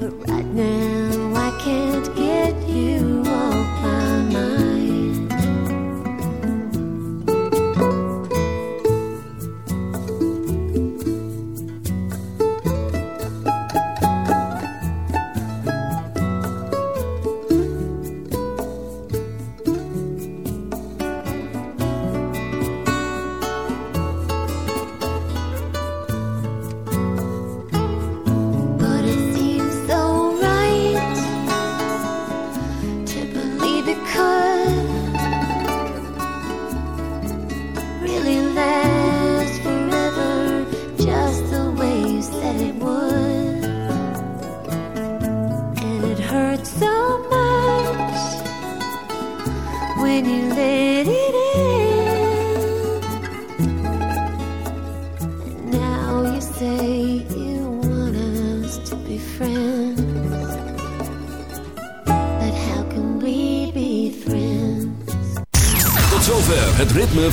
but right.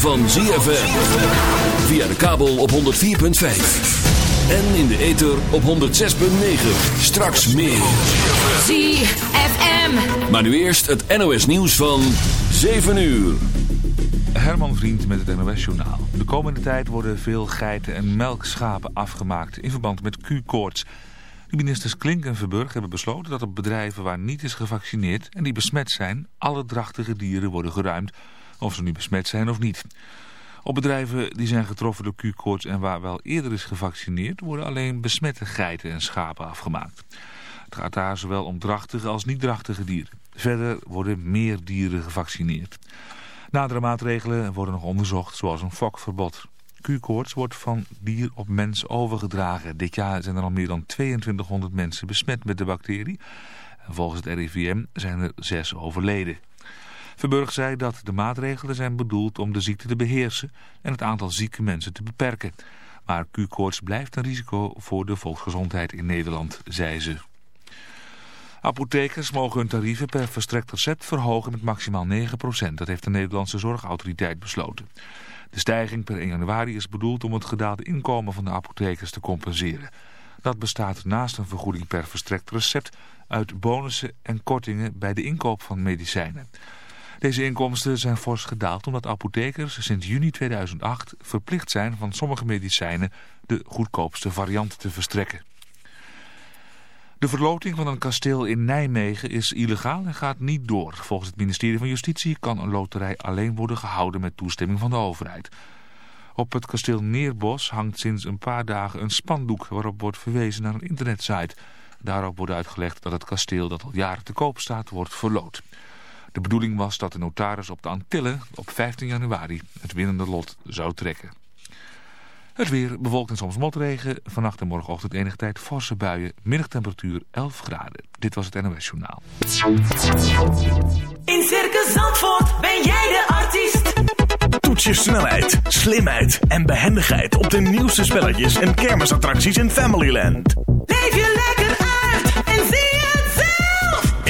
Van ZFM. Via de kabel op 104.5. En in de ether op 106.9. Straks meer. ZFM. Maar nu eerst het NOS nieuws van 7 uur. Herman Vriend met het NOS Journaal. De komende tijd worden veel geiten en melkschapen afgemaakt in verband met Q-koorts. De ministers Klink en Verburg hebben besloten dat op bedrijven waar niet is gevaccineerd en die besmet zijn, alle drachtige dieren worden geruimd of ze nu besmet zijn of niet. Op bedrijven die zijn getroffen door Q-koorts en waar wel eerder is gevaccineerd... worden alleen besmette geiten en schapen afgemaakt. Het gaat daar zowel om drachtige als niet-drachtige dieren. Verder worden meer dieren gevaccineerd. Nadere maatregelen worden nog onderzocht, zoals een fokverbod. Q-koorts wordt van dier op mens overgedragen. Dit jaar zijn er al meer dan 2200 mensen besmet met de bacterie. En volgens het RIVM zijn er zes overleden. Verburg zei dat de maatregelen zijn bedoeld om de ziekte te beheersen en het aantal zieke mensen te beperken. Maar Q-koorts blijft een risico voor de volksgezondheid in Nederland, zei ze. Apothekers mogen hun tarieven per verstrekt recept verhogen met maximaal 9%. Dat heeft de Nederlandse Zorgautoriteit besloten. De stijging per 1 januari is bedoeld om het gedaalde inkomen van de apothekers te compenseren. Dat bestaat naast een vergoeding per verstrekt recept uit bonussen en kortingen bij de inkoop van medicijnen. Deze inkomsten zijn fors gedaald omdat apothekers sinds juni 2008 verplicht zijn van sommige medicijnen de goedkoopste variant te verstrekken. De verloting van een kasteel in Nijmegen is illegaal en gaat niet door. Volgens het ministerie van Justitie kan een loterij alleen worden gehouden met toestemming van de overheid. Op het kasteel Neerbos hangt sinds een paar dagen een spandoek waarop wordt verwezen naar een internetsite. Daarop wordt uitgelegd dat het kasteel dat al jaren te koop staat wordt verloot. De bedoeling was dat de notaris op de Antillen op 15 januari het winnende lot zou trekken. Het weer bewolkt en soms motregen. Vannacht en morgenochtend enige tijd forse buien. Middagtemperatuur 11 graden. Dit was het NOS Journaal. In Circus Zandvoort ben jij de artiest. Toets je snelheid, slimheid en behendigheid op de nieuwste spelletjes en kermisattracties in Familyland. Leef je lekker uit en zie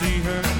see her.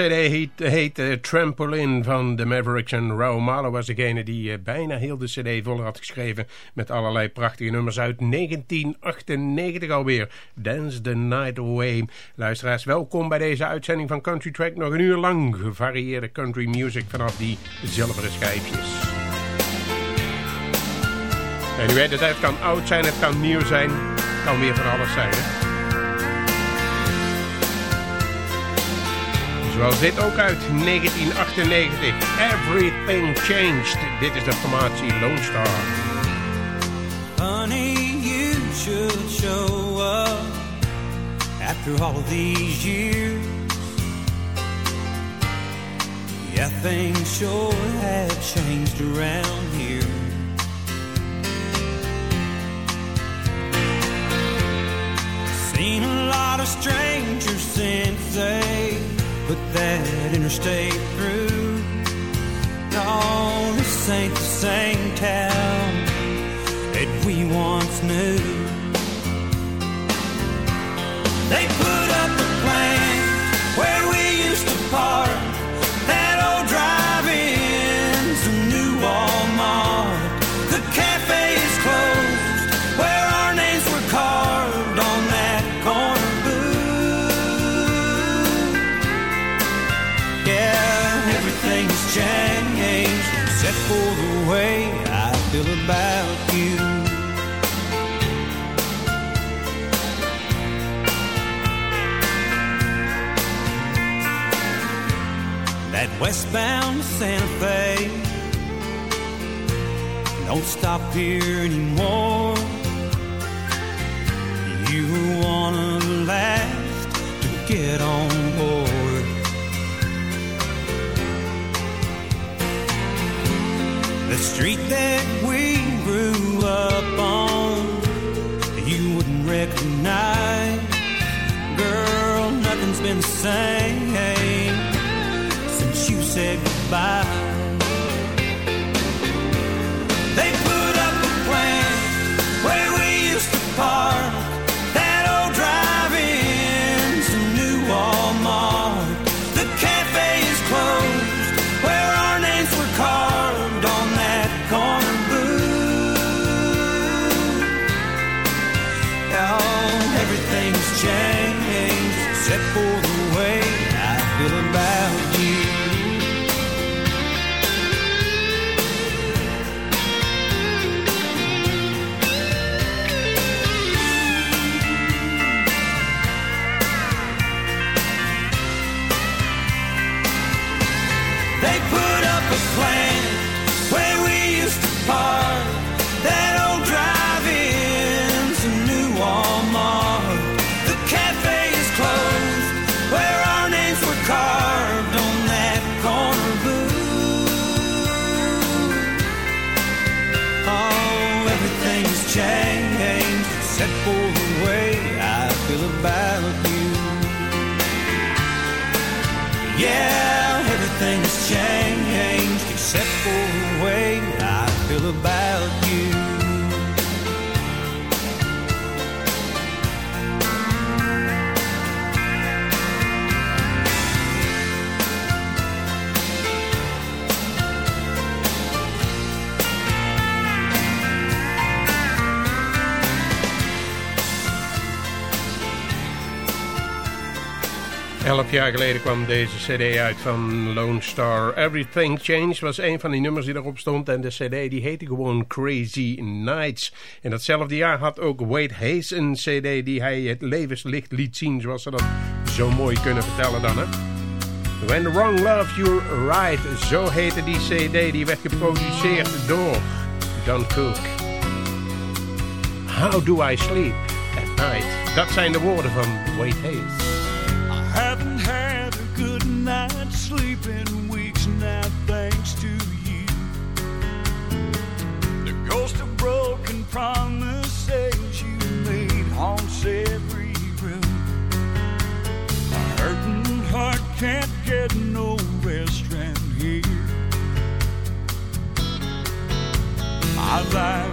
Cd heet, heet eh, Trampoline van de Mavericks en Raoul Malo was degene die eh, bijna heel de cd vol had geschreven met allerlei prachtige nummers uit 1998 alweer. Dance the Night Away. Luisteraars, welkom bij deze uitzending van Country Track. Nog een uur lang gevarieerde country music vanaf die zilveren schijfjes. En u weet het, het kan oud zijn, het kan nieuw zijn, het kan weer van alles zijn. Hè? Zoals dit ook uit 1998. Everything Changed. Dit is de formatie Lone Star. Honey, you should show up after all these years. Yeah, things sure have changed around here. Seen a lot of strangers put that interstate through. No, this ain't the same town that we once knew. They put Westbound Santa Fe don't stop here anymore. You of the last to get on board. The street that we grew up on, you wouldn't recognize. Girl, nothing's the same Jaar geleden kwam deze cd uit van Lone Star. Everything Changed was een van die nummers die erop stond. En de cd die heette gewoon Crazy Nights. In datzelfde jaar had ook Wade Hayes een cd die hij het levenslicht liet zien. Zoals ze dat zo mooi kunnen vertellen dan hè. When the Wrong Love You Right. Zo heette die cd. Die werd geproduceerd door Don Cook. How do I sleep at night? Dat zijn de woorden van Wade Hayes. Night's sleep in weeks now, thanks to you. The ghost of broken promises you made haunts every room. A hurting heart can't get no rest round here. I lie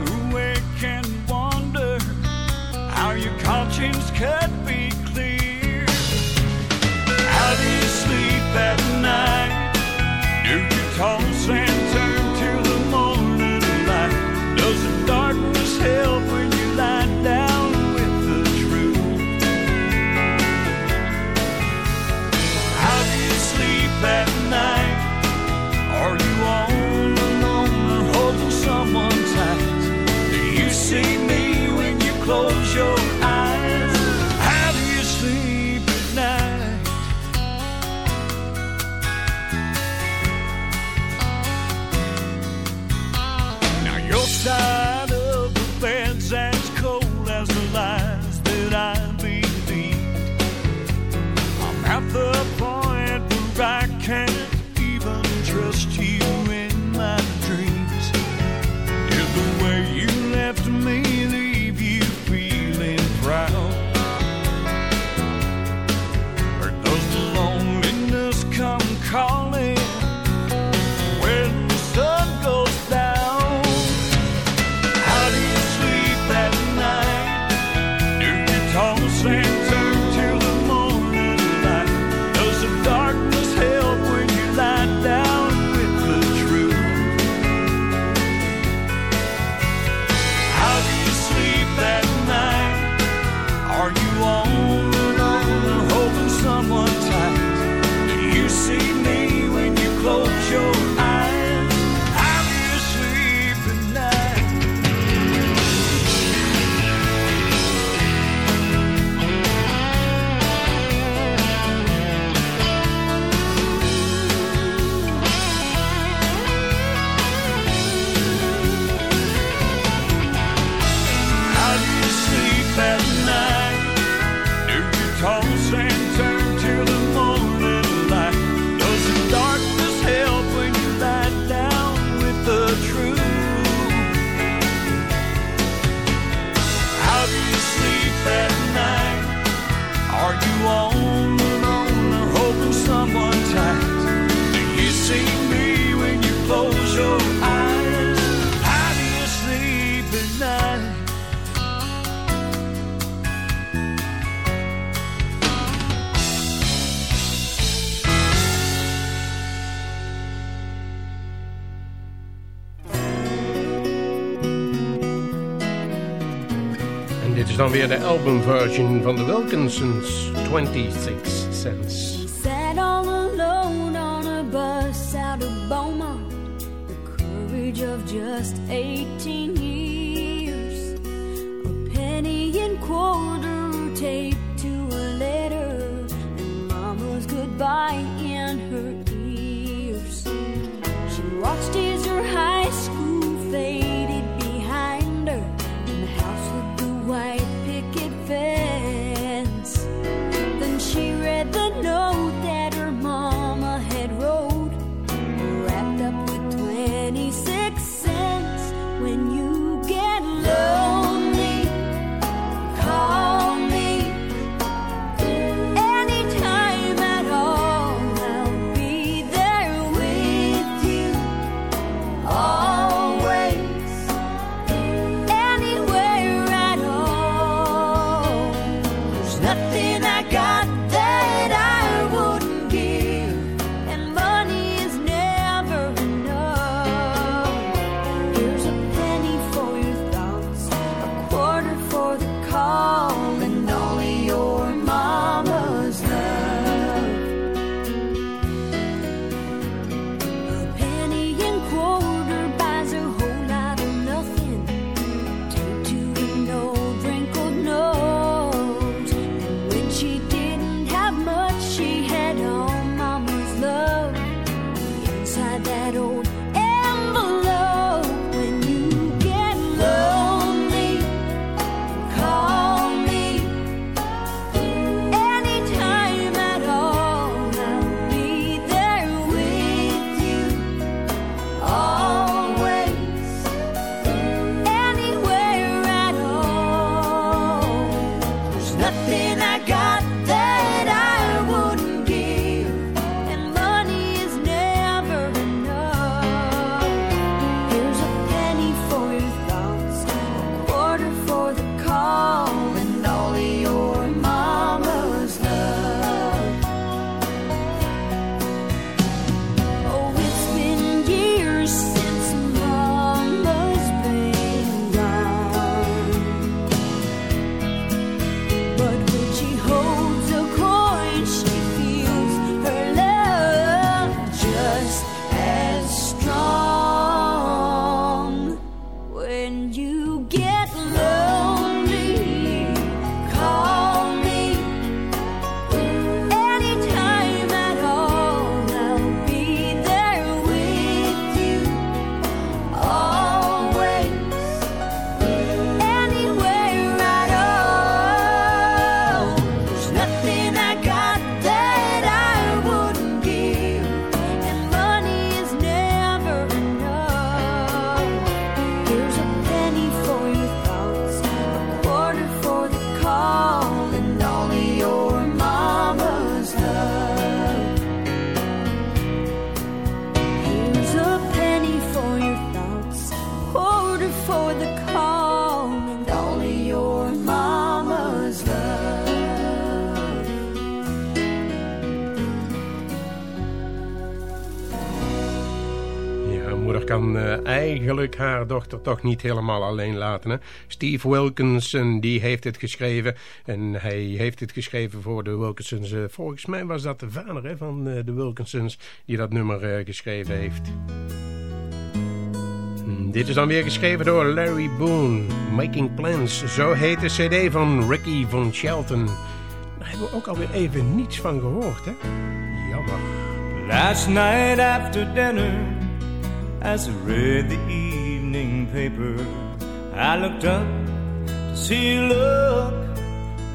de albumversion van de Wilkinsons, 26 Cents. Haar dochter toch niet helemaal alleen laten. Hè? Steve Wilkinson die heeft het geschreven. En hij heeft het geschreven voor de Wilkinsons. Eh, volgens mij was dat de vader hè, van eh, de Wilkinsons die dat nummer eh, geschreven heeft. Hm, Dit is dan weer geschreven door Larry Boone. Making Plans. Zo heet de cd van Ricky von Shelton. Daar hebben we ook alweer even niets van gehoord. Hè? Jammer. Last night after dinner, as I read the evening paper, I looked up to see a look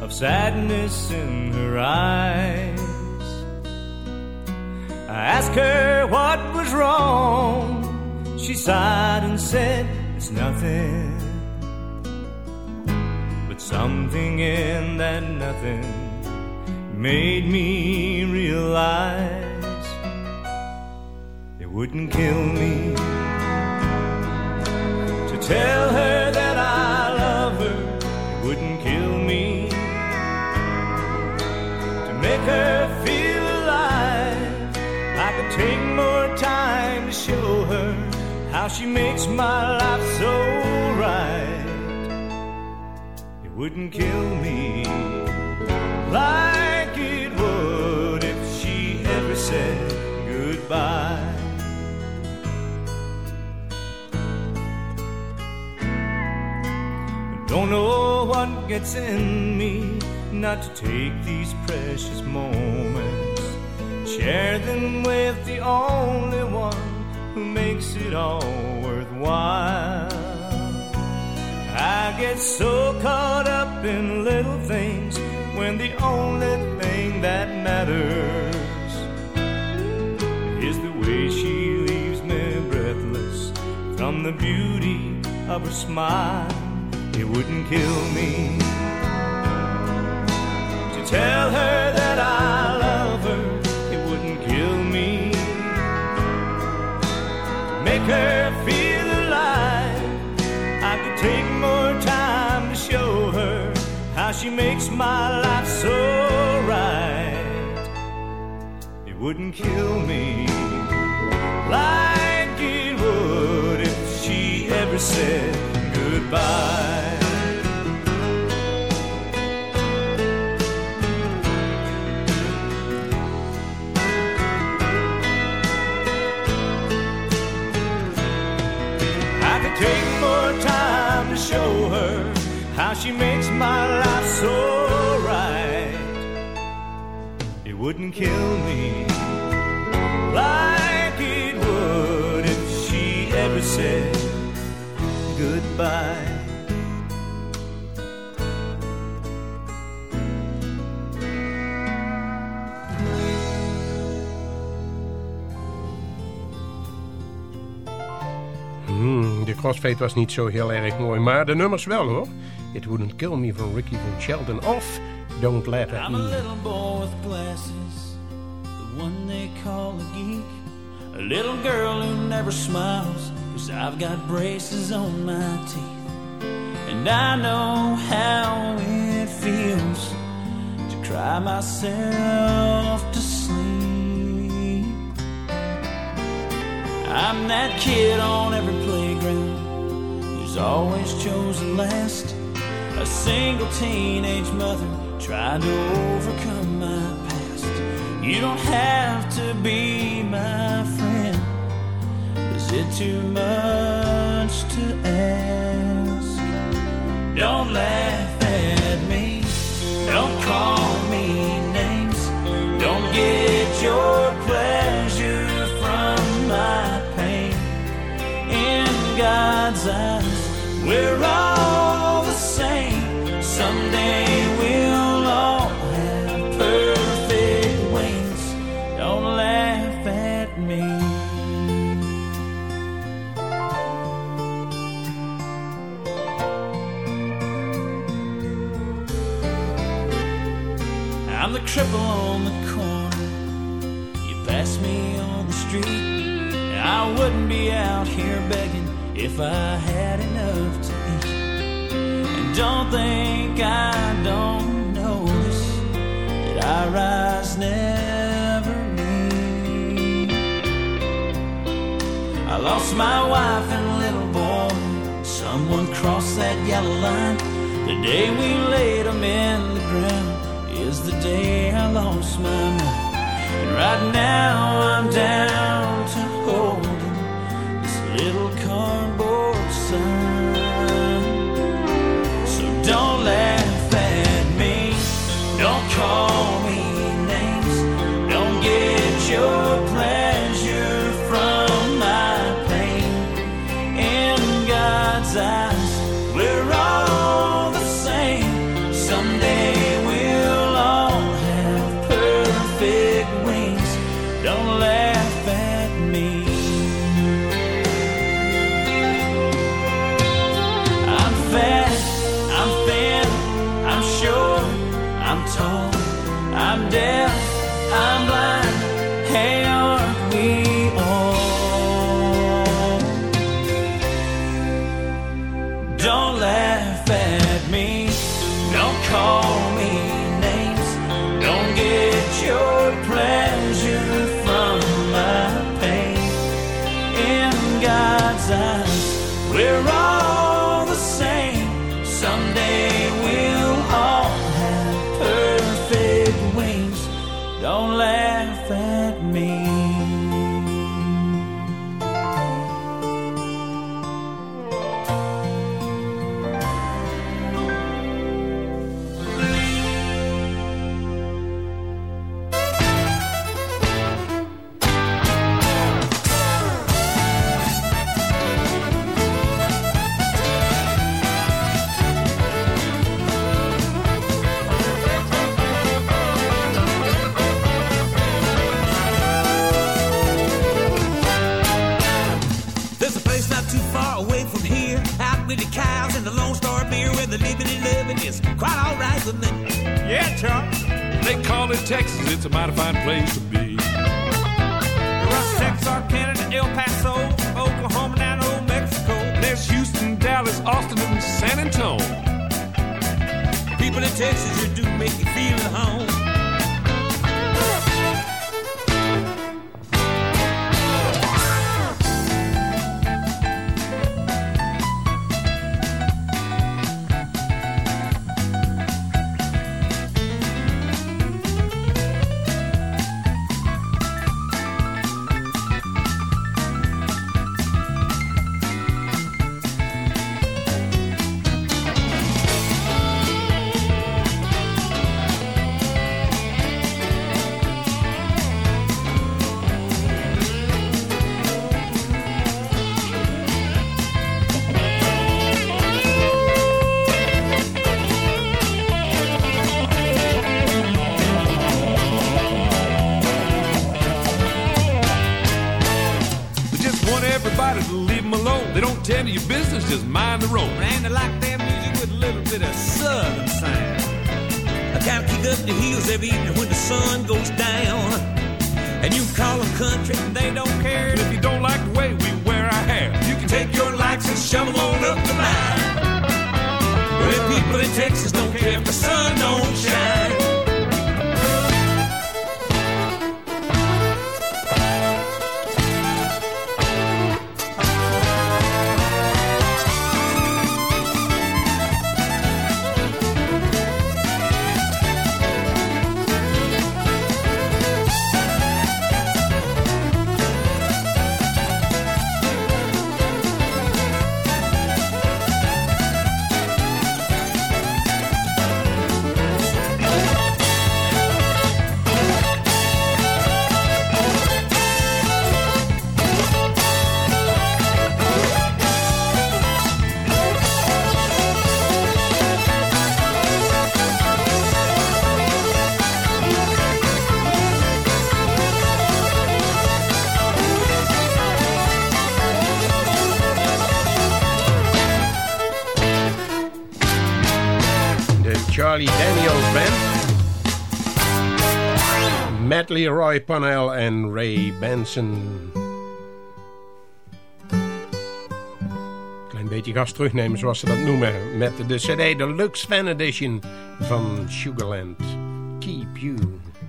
of sadness in her eyes. I asked her what was wrong. She sighed and said, It's nothing. But something in that nothing made me realize it wouldn't kill me tell her that I love her. It wouldn't kill me to make her feel alive. I could take more time to show her how she makes my life so right. It wouldn't kill me like it would if she ever said goodbye. Don't know what gets in me not to take these precious moments, share them with the only one who makes it all worthwhile. I get so caught up in little things when the only thing that matters is the way she leaves me breathless from the beauty of her smile. It wouldn't kill me to tell her that I love her. It wouldn't kill me to make her feel alive. I could take more time to show her how she makes my life so right. It wouldn't kill me like it would if she ever said goodbye. I could take more time to show her how she makes my life so right. It wouldn't kill me like it would if she ever said goodbye. Hmm, de crossfade was niet zo heel erg mooi, maar de nummers wel hoor. It Wouldn't Kill Me van Ricky van Sheldon of Don't Let At I'm a little boy with glasses, the one they call a geek. A little girl who never smiles, cause I've got braces on my teeth. And I know how it feels to cry myself to sleep. I'm that kid on every playground who's always chosen last. A single teenage mother trying to overcome. You don't have to be my friend. Is it too much to ask? Don't laugh at me. Don't call me names. Don't get your pleasure from my pain. In God's eyes, we're all the same. Someday Don't laugh is quite alright with me. Yeah, Charles. They call it Texas. It's a mighty fine place to be. Russ, Texarkana, El Paso, Oklahoma, down to Old Mexico. There's Houston, Dallas, Austin, and San Antonio. People in Texas, you do make you feel at home. To leave them alone. They don't tend to your business, just mind the road. And they like their music with a little bit of southern sound. I of kick up the heels every evening when the sun goes down. And you call them country, and they don't care. And if you don't like the way we wear our hair, You can take your likes and shove them on up the line. But if people in Texas don't care if the sun don't shine. Leroy Pannell en Ray Benson. Klein beetje gas terugnemen zoals ze dat noemen. Met de CD Deluxe Fan Edition van Sugarland. Keep You.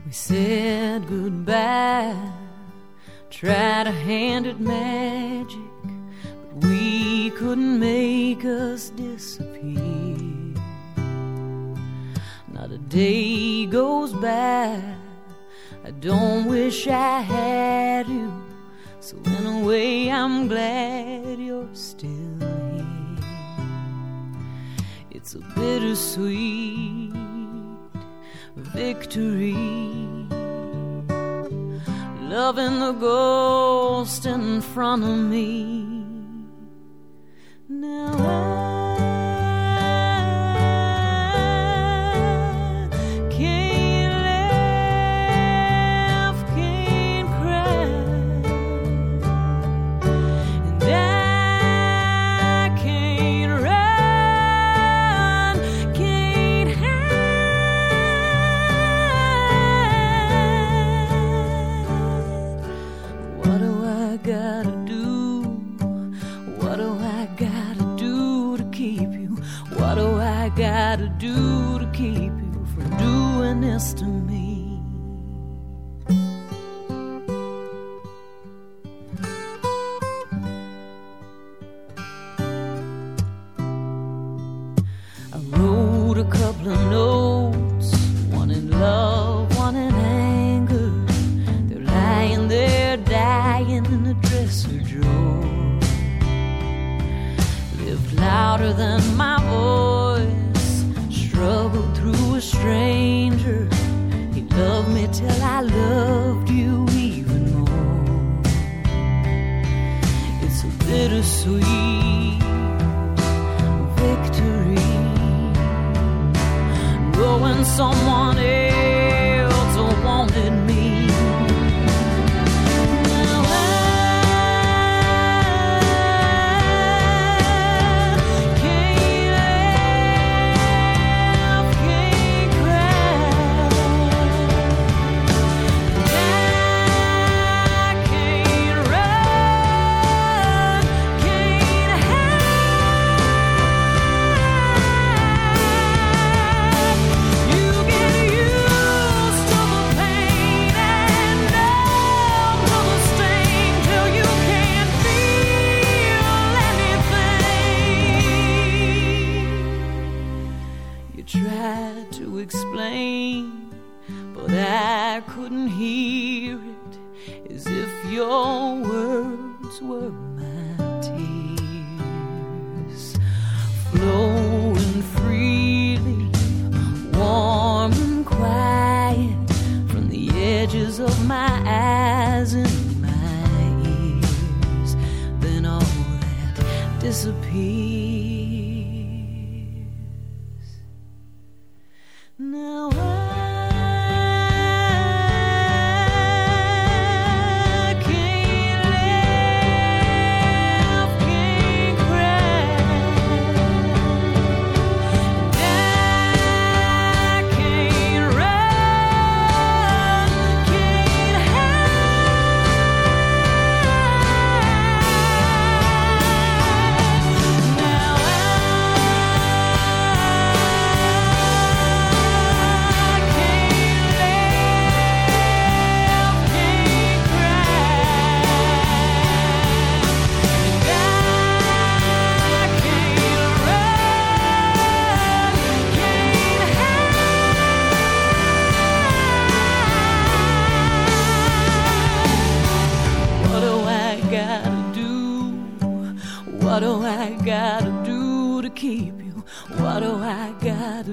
We said goodbye, tried a hand at magic, but we couldn't make us disappear. Not a day goes by, I don't wish I had you. So in a way, I'm glad you're still here. It's a bittersweet victory. Loving the ghost in front of me. Now I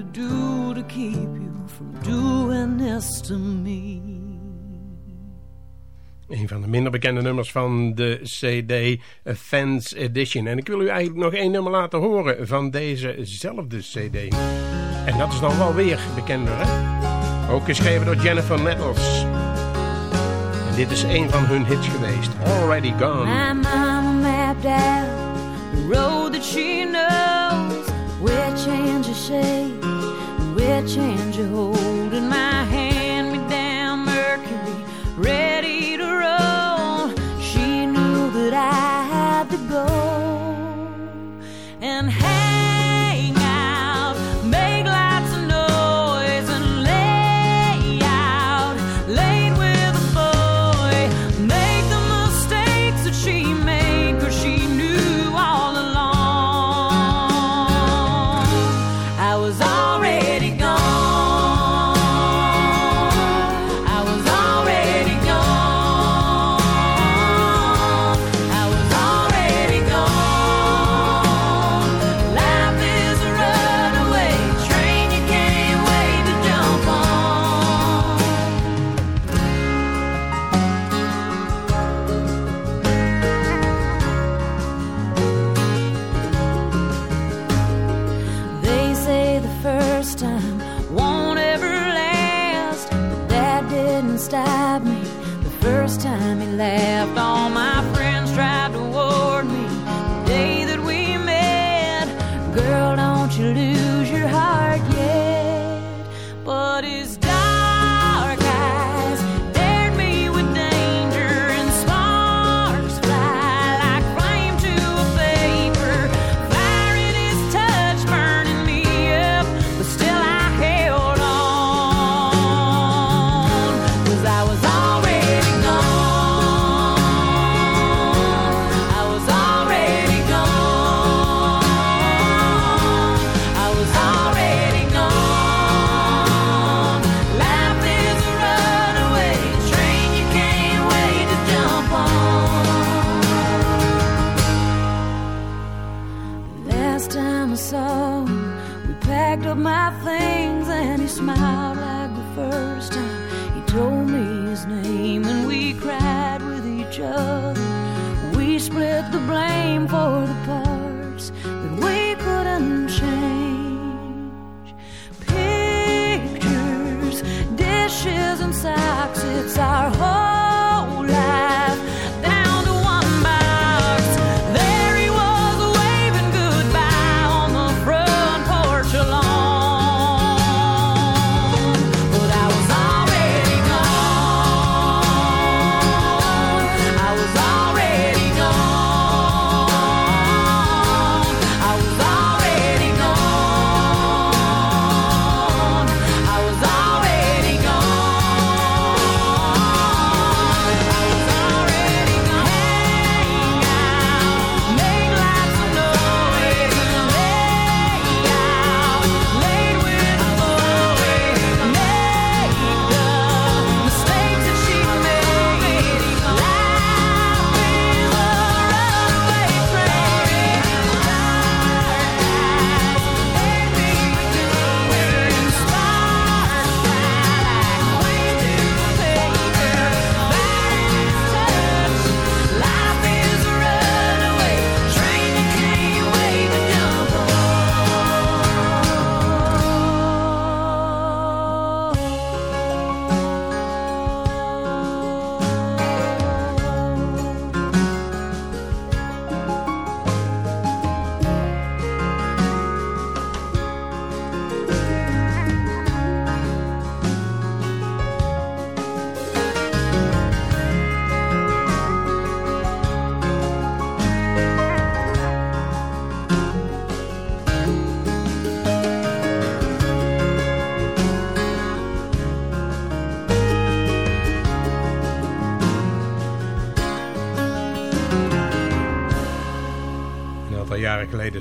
could do to keep you from doing this to me. Een van de minder bekende nummers van de CD Fans Edition. En ik wil u eigenlijk nog één nummer laten horen van dezezelfde CD. En dat is dan wel weer bekender, hè? Ook geschreven door Jennifer Nettles. En dit is een van hun hits geweest. Already Gone. My mama mapped out the road that she knows. Where change. change you hold in my hand. me the first time he laughed all my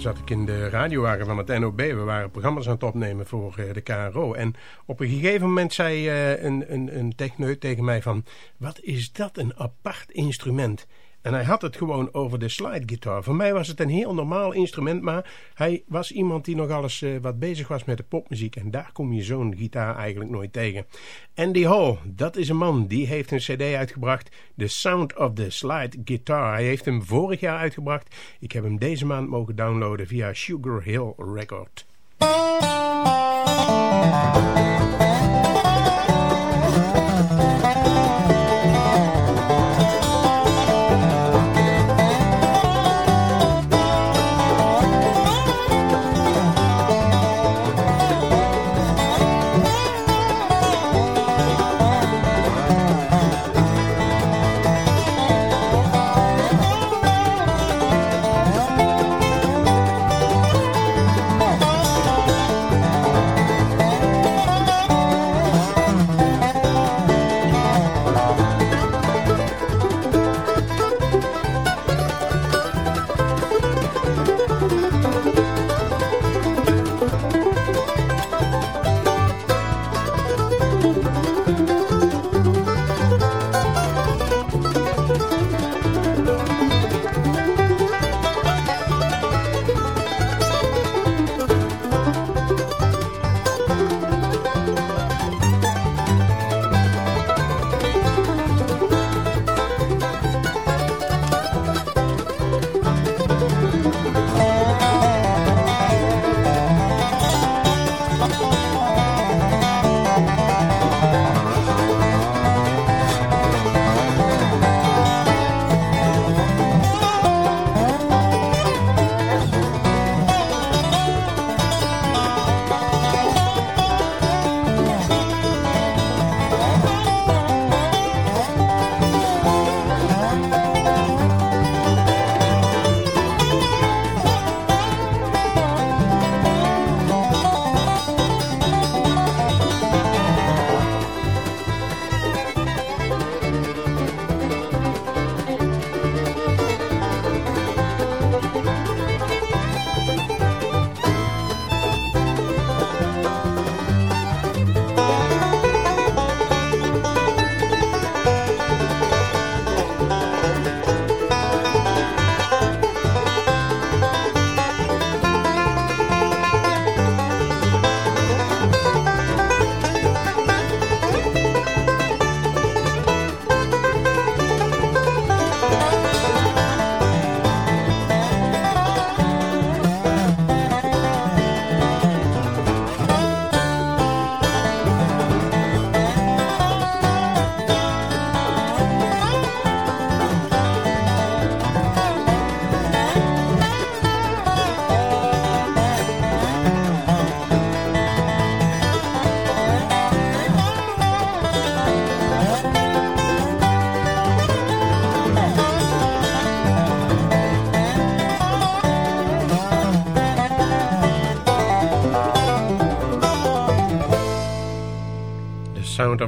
zat ik in de radiowagen van het NOB. We waren programma's aan het opnemen voor eh, de KRO. En op een gegeven moment zei eh, een, een, een techneut tegen mij van... Wat is dat een apart instrument? En hij had het gewoon over de slide guitar. Voor mij was het een heel normaal instrument, maar hij was iemand die nogal eens eh, wat bezig was met de popmuziek. En daar kom je zo'n gitaar eigenlijk nooit tegen. Andy Hall, dat is een man, die heeft een cd uitgebracht. The Sound of the Slide Guitar. Hij heeft hem vorig jaar uitgebracht. Ik heb hem deze maand mogen downloaden via Sugar Hill Record.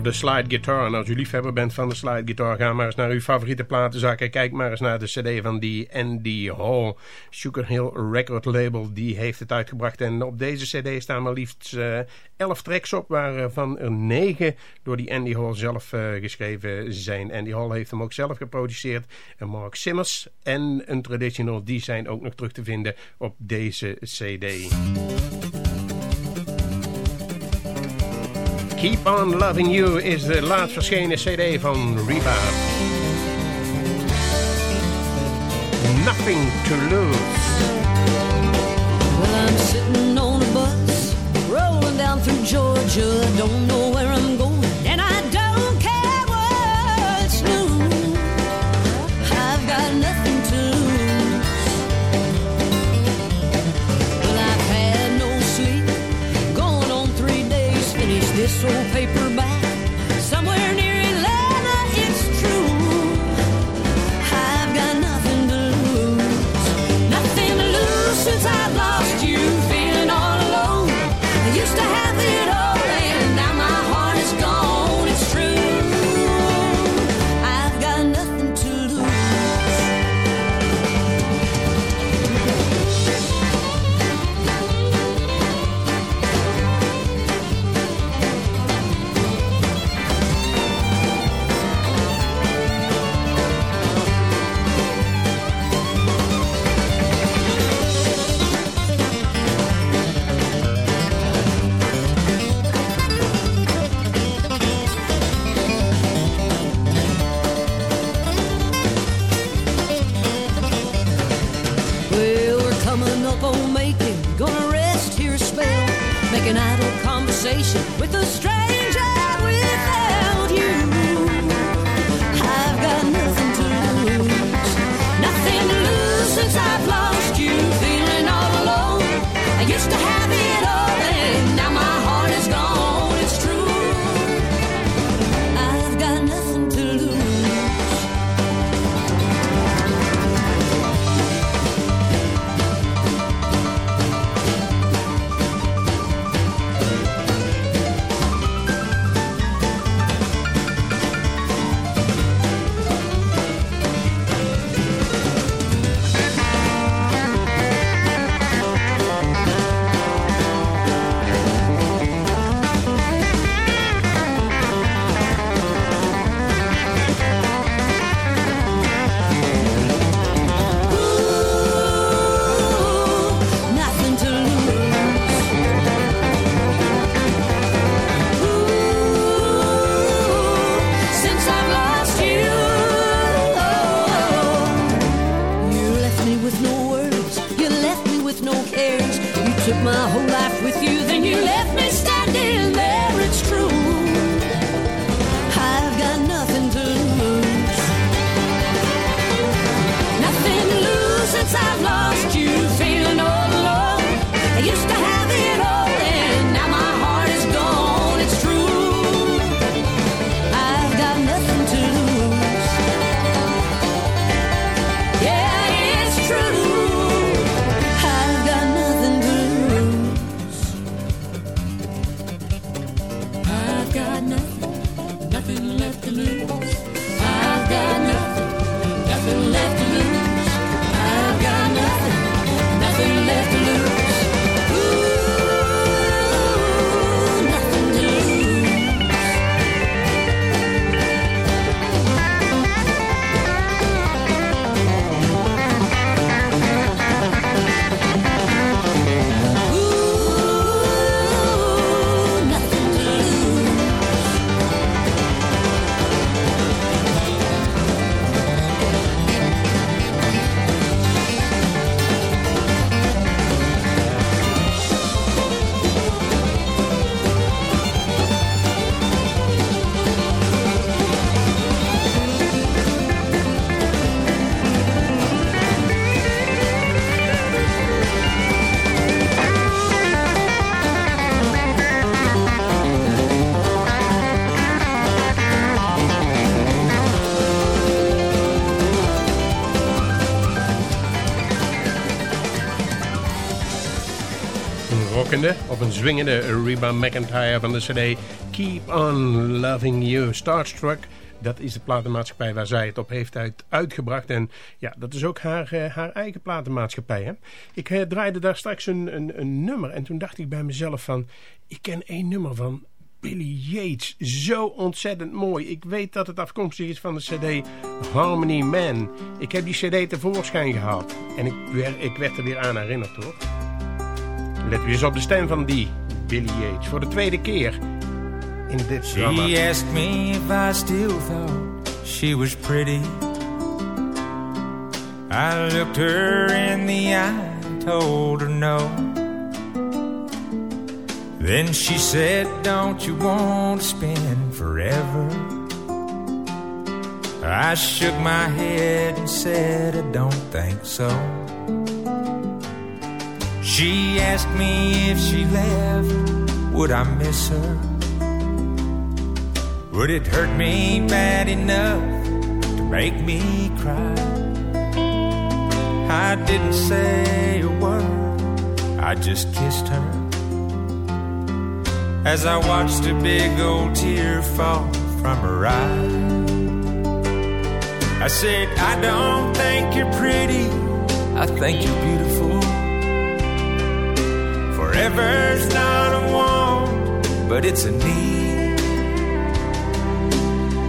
The slide guitar. En als u liefhebber bent van de slide guitar, ga maar eens naar uw favoriete platenzak en kijk maar eens naar de cd van die Andy Hall. Sugar Hill Record Label, die heeft het uitgebracht. En op deze cd staan maar liefst uh, 11 tracks op, waarvan er 9 door die Andy Hall zelf uh, geschreven zijn. Andy Hall heeft hem ook zelf geproduceerd. En Mark Simmers en een traditional, die zijn ook nog terug te vinden op deze cd. Keep On Loving You is de laatst verschenen cd van Reba. Nothing to lose. Well, I'm sitting on a bus, rolling down through Georgia. Don't know where I'm going, een zwingende Reba McIntyre van de cd Keep On Loving You. Starstruck, dat is de platenmaatschappij waar zij het op heeft uit, uitgebracht. En ja, dat is ook haar, uh, haar eigen platenmaatschappij. Hè? Ik uh, draaide daar straks een, een, een nummer en toen dacht ik bij mezelf van... ik ken één nummer van Billy Yates. Zo ontzettend mooi. Ik weet dat het afkomstig is van de cd Harmony Man. Ik heb die cd tevoorschijn gehaald. En ik, ik werd er weer aan herinnerd hoor. Let u eens op de stem van die Billy Yates. Voor de tweede keer in dit She programma. asked me if I still thought she was pretty. I looked her in the eye, and told her no. Then she said, Don't you want to spend forever? I shook my head and said, I don't think so. She asked me if she left, would I miss her? Would it hurt me bad enough to make me cry? I didn't say a word, I just kissed her. As I watched a big old tear fall from her eye, I said, I don't think you're pretty, I think you're beautiful. Forever's not a want, but it's a need.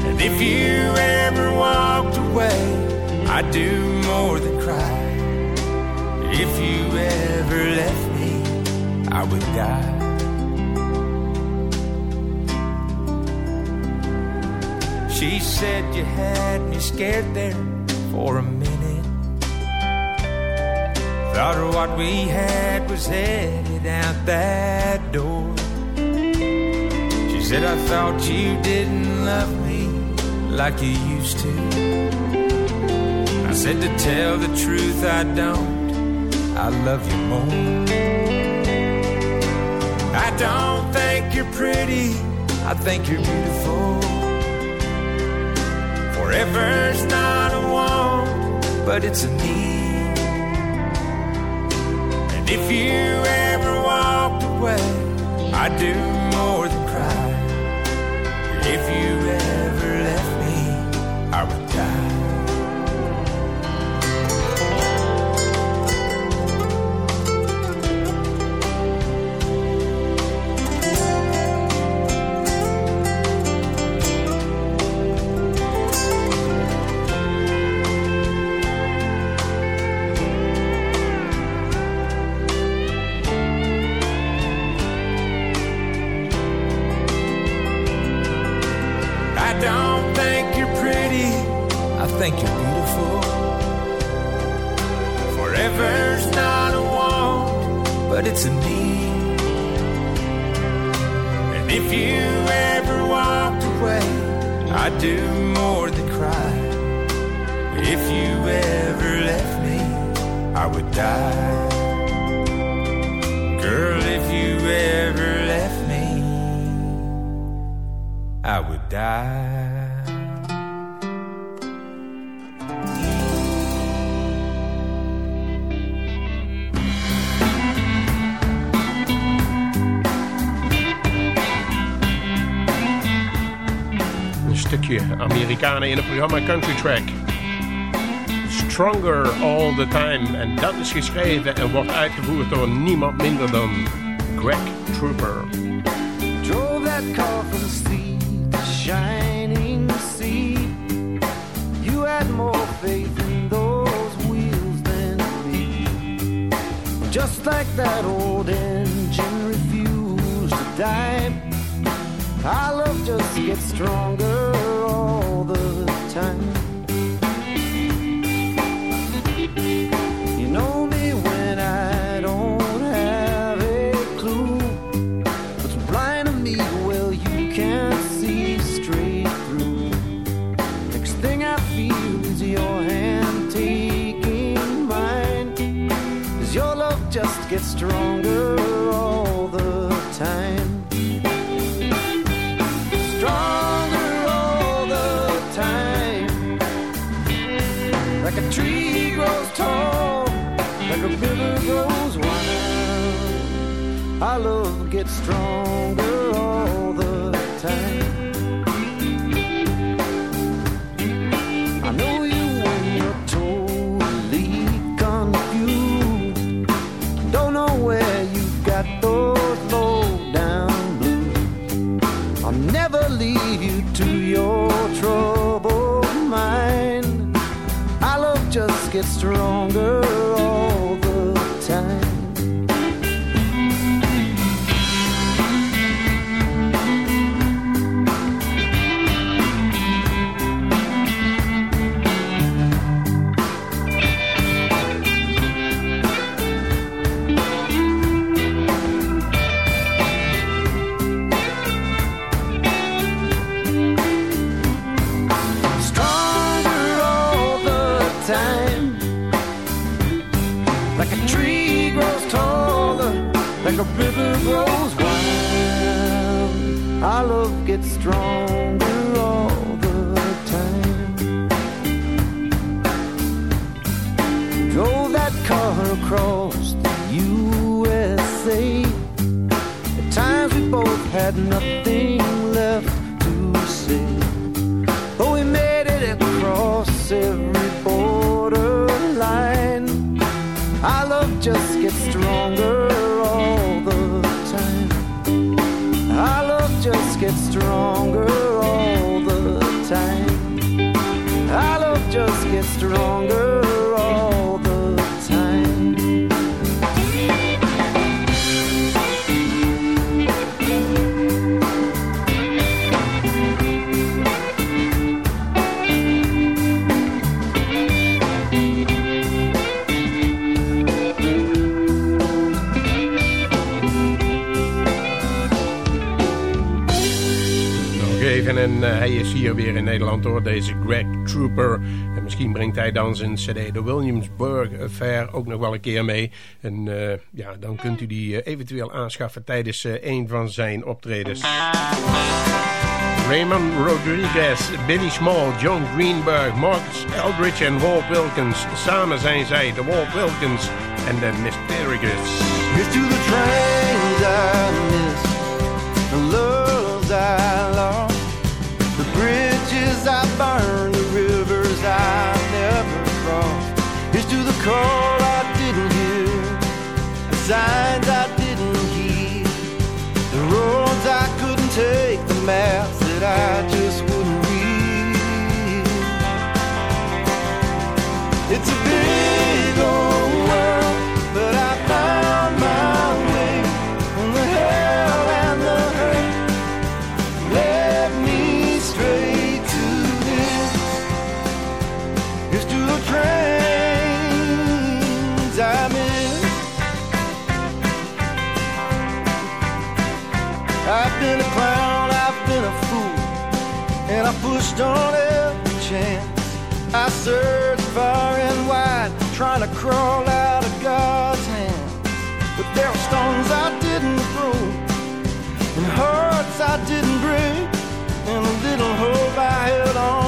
And if you ever walked away, I'd do more than cry. If you ever left me, I would die. She said you had me scared there for a minute. Thought what we had was headed out that door. She said, I thought you didn't love me like you used to. I said, to tell the truth, I don't. I love you more. I don't think you're pretty, I think you're beautiful. Forever's not a want, but it's a need. If you ever walked away, I'd do more die. Girl, if you ever left me, I would die. Een stukje Amerikanen in het programma Country Track. Stronger All the Time. En dat is geschreven en wordt uitgevoerd door niemand minder dan Greg Trooper. Drove that car from the sea to shining sea. You had more faith in those wheels than me. Just like that old engine refused to die. Our love just gets stronger all the time. stronger all the time. Stronger all the time. Like a tree grows tall, like a river grows wide. Our love gets stronger. stronger. Trooper. En misschien brengt hij dan zijn cd de Williamsburg Affair ook nog wel een keer mee. En eh, ja, dan kunt u die eh, eventueel aanschaffen tijdens eh, een van zijn optredens. Raymond Rodriguez, Billy Small, John Greenberg, Marcus Eldridge en Walt Wilkins. Samen zijn zij de Walt Wilkins en de Mysterious. The call I didn't hear, the signs I didn't heed, the roads I couldn't take, the map. search far and wide, trying to crawl out of God's hand. But there were stones I didn't throw, and hearts I didn't break, and a little hope I held on.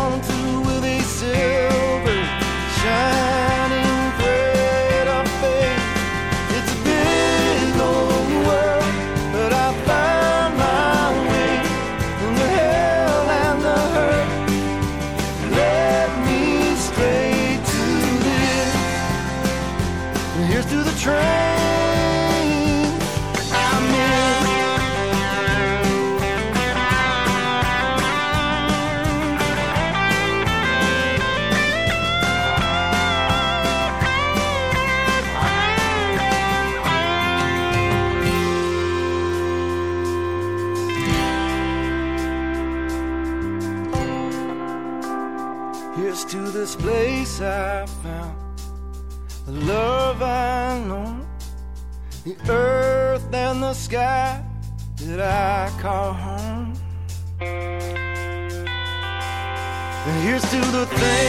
do the thing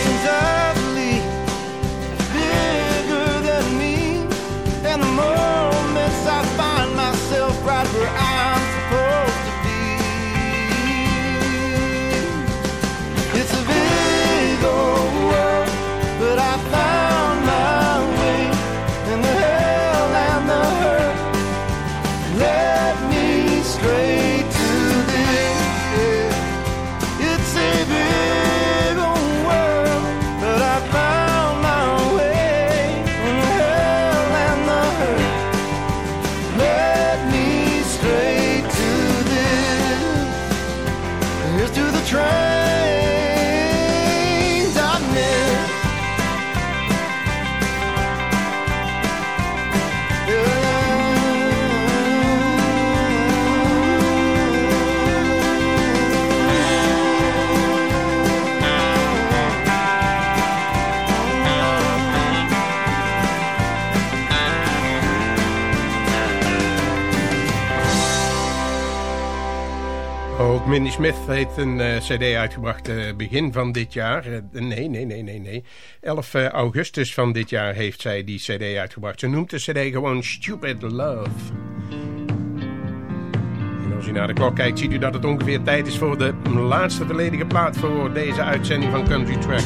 heeft een eh, cd uitgebracht uh, begin van dit jaar. Uh, nee, nee, nee, nee, nee. 11 augustus van dit jaar heeft zij die cd uitgebracht. Ze noemt de cd gewoon Stupid Love. En als u naar de klok kijkt, ziet u dat het ongeveer tijd is voor de laatste volledige plaat voor deze uitzending van Country Track.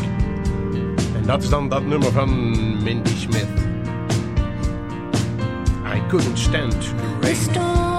En dat is dan dat nummer van Mindy Smith. I couldn't stand the rain.